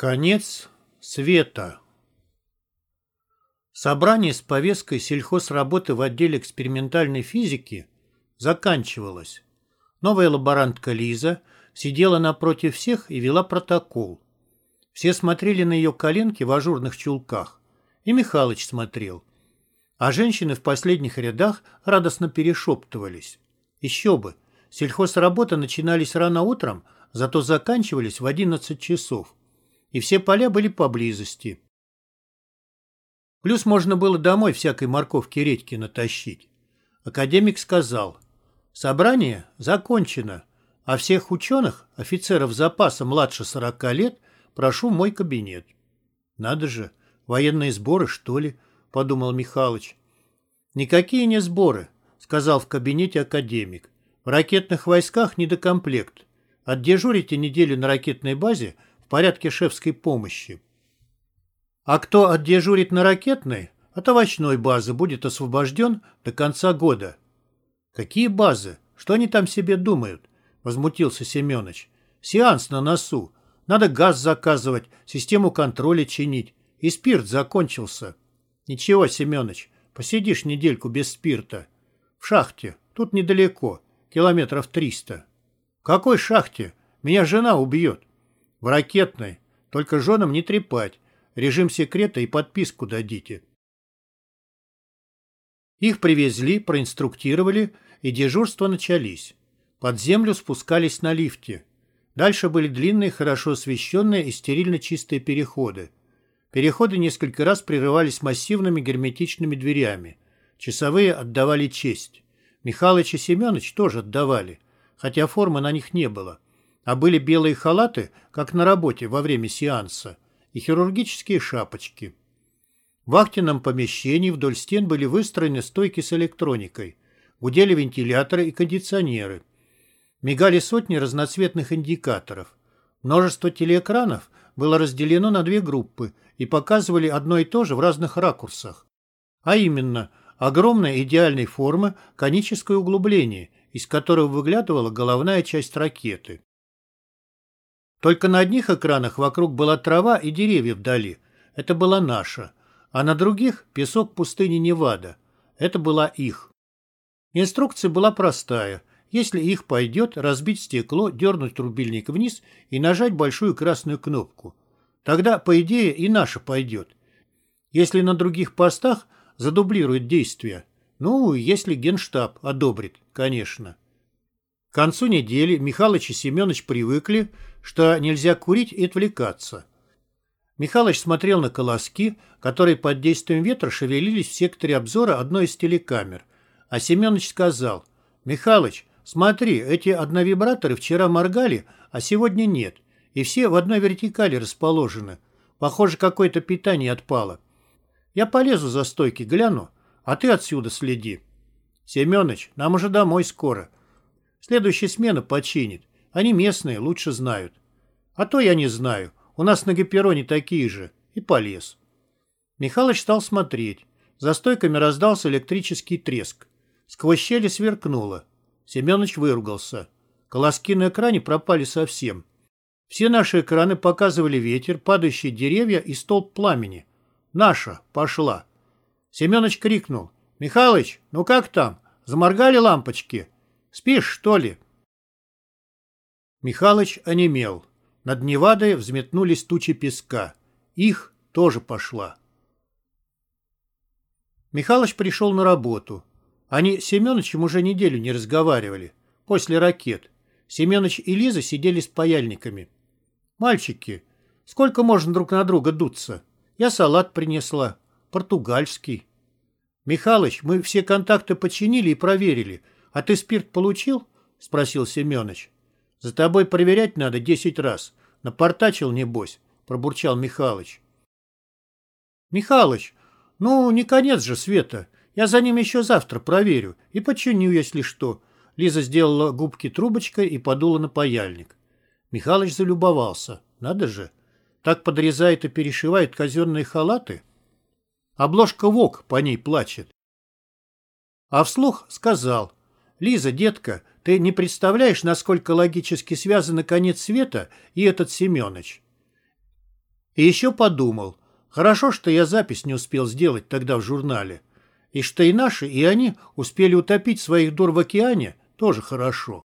Конец света. Собрание с повесткой сельхозработы в отделе экспериментальной физики заканчивалось. Новая лаборантка Лиза сидела напротив всех и вела протокол. Все смотрели на ее коленки в ажурных чулках. И Михалыч смотрел. А женщины в последних рядах радостно перешептывались. Еще бы, сельхозработы начинались рано утром, зато заканчивались в 11 часов и все поля были поблизости. Плюс можно было домой всякой морковки редьки натащить. Академик сказал, собрание закончено, а всех ученых, офицеров запаса младше 40 лет, прошу в мой кабинет. Надо же, военные сборы, что ли, подумал Михалыч. Никакие не сборы, сказал в кабинете академик. В ракетных войсках недокомплект. Отдежурите неделю на ракетной базе – порядке шефской помощи. А кто отдежурит на ракетной, от овощной базы будет освобожден до конца года. Какие базы? Что они там себе думают? Возмутился Семенович. Сеанс на носу. Надо газ заказывать, систему контроля чинить. И спирт закончился. Ничего, Семенович, посидишь недельку без спирта. В шахте. Тут недалеко. Километров триста. В какой шахте? Меня жена убьет. В ракетной. Только женам не трепать. Режим секрета и подписку дадите. Их привезли, проинструктировали, и дежурства начались. Под землю спускались на лифте. Дальше были длинные, хорошо освещенные и стерильно чистые переходы. Переходы несколько раз прерывались массивными герметичными дверями. Часовые отдавали честь. Михалыч и Семенович тоже отдавали, хотя формы на них не было а были белые халаты, как на работе во время сеанса, и хирургические шапочки. В вахтенном помещении вдоль стен были выстроены стойки с электроникой, гудели вентиляторы и кондиционеры. Мигали сотни разноцветных индикаторов. Множество телеэкранов было разделено на две группы и показывали одно и то же в разных ракурсах. А именно, огромной идеальной формы коническое углубление, из которого выглядывала головная часть ракеты. Только на одних экранах вокруг была трава и деревья вдали. Это была наша. А на других – песок пустыни Невада. Это была их. Инструкция была простая. Если их пойдет, разбить стекло, дернуть рубильник вниз и нажать большую красную кнопку. Тогда, по идее, и наша пойдет. Если на других постах задублирует действие. Ну, если генштаб одобрит, конечно. К концу недели Михалыч и Семенович привыкли, что нельзя курить и отвлекаться. Михалыч смотрел на колоски, которые под действием ветра шевелились в секторе обзора одной из телекамер. А Семенович сказал, «Михалыч, смотри, эти одновибраторы вчера моргали, а сегодня нет, и все в одной вертикали расположены. Похоже, какое-то питание отпало. Я полезу за стойки, гляну, а ты отсюда следи». «Семенович, нам уже домой скоро. Следующая смена починит. Они местные, лучше знают. А то я не знаю. У нас на Гипероне такие же. И полез. Михалыч стал смотреть. За стойками раздался электрический треск. Сквозь щели сверкнуло. Семенович выругался. Колоски на экране пропали совсем. Все наши экраны показывали ветер, падающие деревья и столб пламени. «Наша! Пошла!» Семенович крикнул. «Михалыч, ну как там? Заморгали лампочки?» Спишь, что ли?» Михалыч онемел. Над Невадой взметнулись тучи песка. Их тоже пошла. Михалыч пришел на работу. Они с Семеновичем уже неделю не разговаривали. После ракет. Семенович и Лиза сидели с паяльниками. «Мальчики, сколько можно друг на друга дуться? Я салат принесла. Португальский». «Михалыч, мы все контакты починили и проверили. «А ты спирт получил?» — спросил Семенович. «За тобой проверять надо десять раз. Напортачил, небось», — пробурчал Михалыч. «Михалыч, ну, не конец же света. Я за ним еще завтра проверю и починю, если что». Лиза сделала губки трубочкой и подула на паяльник. Михалыч залюбовался. Надо же. Так подрезает и перешивает казенные халаты. Обложка ВОК по ней плачет. А вслух сказал — Лиза, детка, ты не представляешь, насколько логически связаны конец света и этот Семёныч. И еще подумал, хорошо, что я запись не успел сделать тогда в журнале. И что и наши, и они успели утопить своих дур в океане, тоже хорошо.